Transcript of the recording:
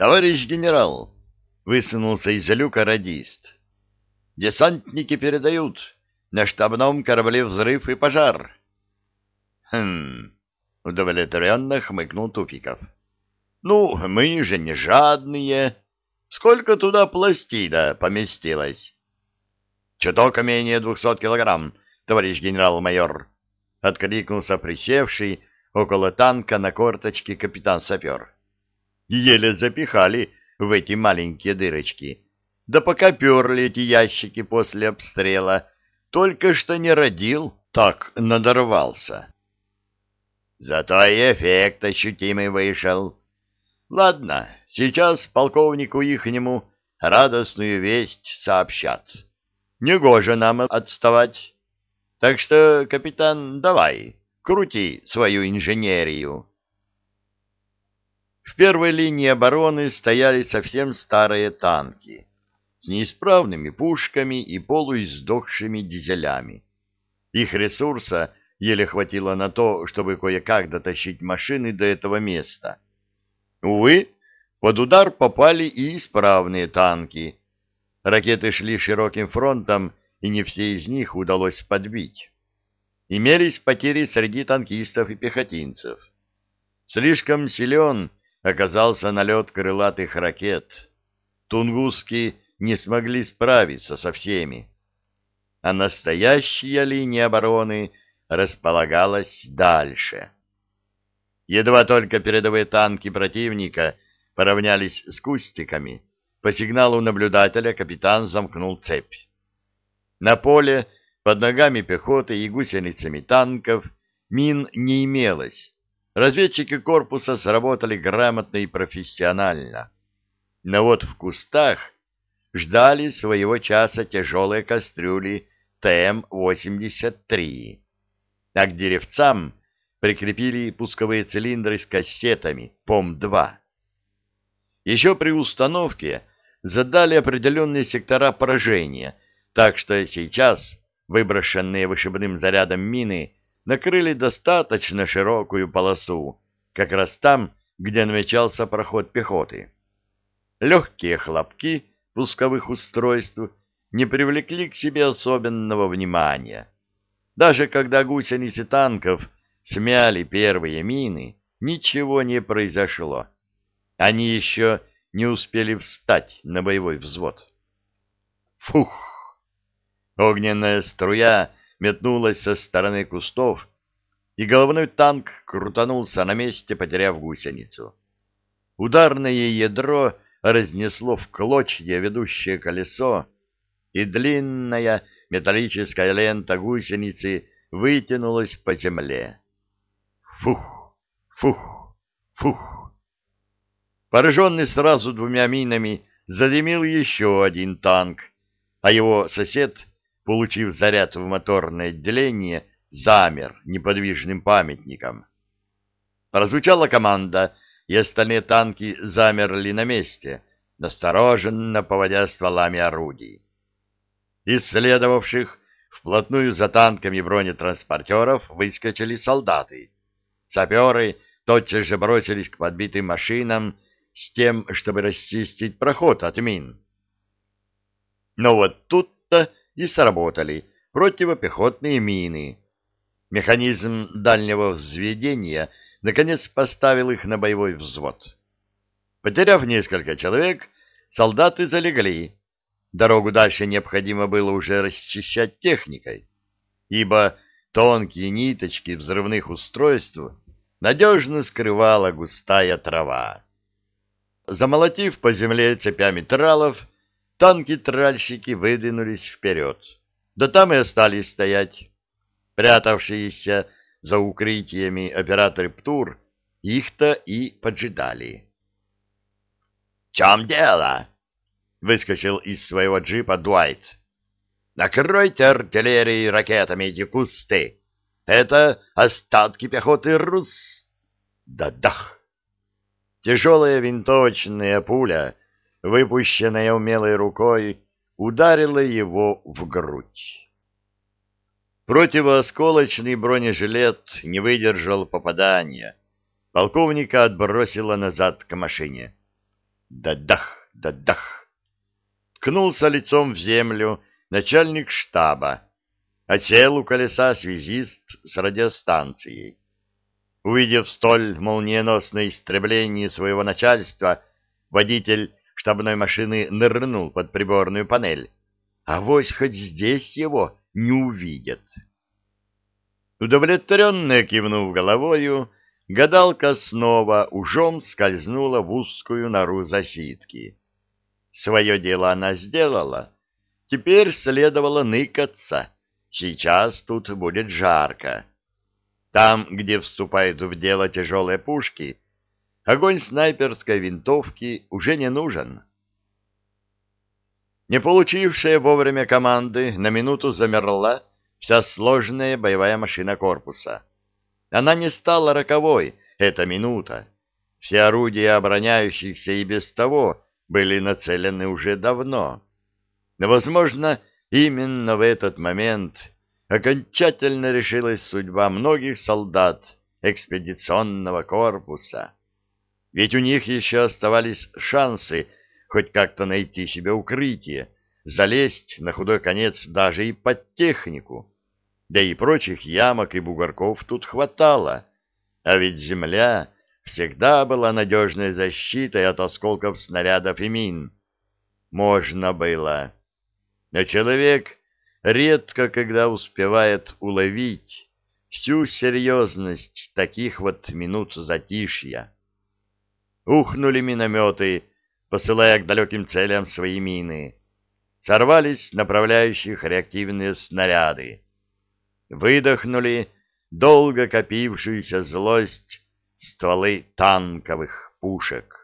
Товарищ генерал, высунулся из люка радист. Десантники передают. На штабном корабле взрыв и пожар. Хм, удовлетворенно хмыкнул Тупиков. Ну, мы же не жадные. Сколько туда пластида поместилось? Чуток менее двухсот килограмм, товарищ генерал-майор. Откликнулся присевший около танка на корточке капитан-сапер. Еле запихали в эти маленькие дырочки. Да пока перли эти ящики после обстрела, только что не родил, так надорвался. Зато и эффект ощутимый вышел. Ладно, сейчас полковнику ихнему радостную весть сообщат. Негоже нам отставать. Так что, капитан, давай, крути свою инженерию. В первой линии обороны стояли совсем старые танки с неисправными пушками и полуиздохшими дизелями. Их ресурса еле хватило на то, чтобы кое-как дотащить машины до этого места. Увы, под удар попали и исправные танки. Ракеты шли широким фронтом, и не все из них удалось подбить. Имелись потери среди танкистов и пехотинцев. Слишком силен оказался налет крылатых ракет. Тунгуски не смогли справиться со всеми. А настоящая линия обороны располагалась дальше. Едва только передовые танки противника поравнялись с кустиками, по сигналу наблюдателя капитан замкнул цепь. На поле под ногами пехоты и гусеницами танков мин не имелось, Разведчики корпуса сработали грамотно и профессионально. Но вот в кустах ждали своего часа тяжелые кастрюли ТМ-83, а к деревцам прикрепили пусковые цилиндры с кассетами ПОМ-2. Еще при установке задали определенные сектора поражения, так что сейчас выброшенные вышибным зарядом мины накрыли достаточно широкую полосу, как раз там, где намечался проход пехоты. Легкие хлопки пусковых устройств не привлекли к себе особенного внимания. Даже когда гусеницы танков смяли первые мины, ничего не произошло. Они еще не успели встать на боевой взвод. Фух! Огненная струя метнулась со стороны кустов, и головной танк крутанулся на месте, потеряв гусеницу. Ударное ядро разнесло в клочья ведущее колесо, и длинная металлическая лента гусеницы вытянулась по земле. Фух, фух, фух. Пораженный сразу двумя минами, задымил еще один танк, а его сосед — получив заряд в моторное отделение, замер неподвижным памятником. Прозвучала команда, и остальные танки замерли на месте, настороженно поводя стволами орудий. Исследовавших вплотную за танками бронетранспортеров выскочили солдаты. Саперы тотчас же бросились к подбитым машинам с тем, чтобы расчистить проход от мин. Но вот тут-то и сработали противопехотные мины. Механизм дальнего взведения наконец поставил их на боевой взвод. Потеряв несколько человек, солдаты залегли. Дорогу дальше необходимо было уже расчищать техникой, ибо тонкие ниточки взрывных устройств надежно скрывала густая трава. Замолотив по земле цепями тралов, танки-тральщики выдвинулись вперед. Да там и остались стоять. Прятавшиеся за укрытиями операторы ПТУР их-то и поджидали. — В чем дело? — выскочил из своего джипа Дуайт. — Накройте артиллерией ракетами эти кусты. Это остатки пехоты РУС. Да дах! Тяжелая винтовочная пуля выпущенная умелой рукой, ударила его в грудь. Противоосколочный бронежилет не выдержал попадания. Полковника отбросило назад к машине. Да-дах, да-дах. Ткнулся лицом в землю начальник штаба, Осел у колеса связист с радиостанцией. Увидев столь молниеносное истребление своего начальства, водитель штабной машины нырнул под приборную панель. А вось хоть здесь его не увидят. Удовлетворенно кивнув головою, гадалка снова ужом скользнула в узкую нору засидки. Свое дело она сделала. Теперь следовало ныкаться Сейчас тут будет жарко. Там, где вступают в дело тяжелые пушки, огонь снайперской винтовки уже не нужен. Не получившая вовремя команды, на минуту замерла вся сложная боевая машина корпуса. Она не стала роковой, эта минута. Все орудия обороняющихся и без того были нацелены уже давно. Возможно, Именно в этот момент окончательно решилась судьба многих солдат экспедиционного корпуса. Ведь у них еще оставались шансы хоть как-то найти себе укрытие, залезть на худой конец даже и под технику. Да и прочих ямок и бугорков тут хватало, а ведь земля всегда была надежной защитой от осколков снарядов и мин. Можно было но человек редко когда успевает уловить всю серьезность таких вот минут затишья. Ухнули минометы, посылая к далеким целям свои мины. Сорвались направляющих реактивные снаряды. Выдохнули долго копившуюся злость стволы танковых пушек.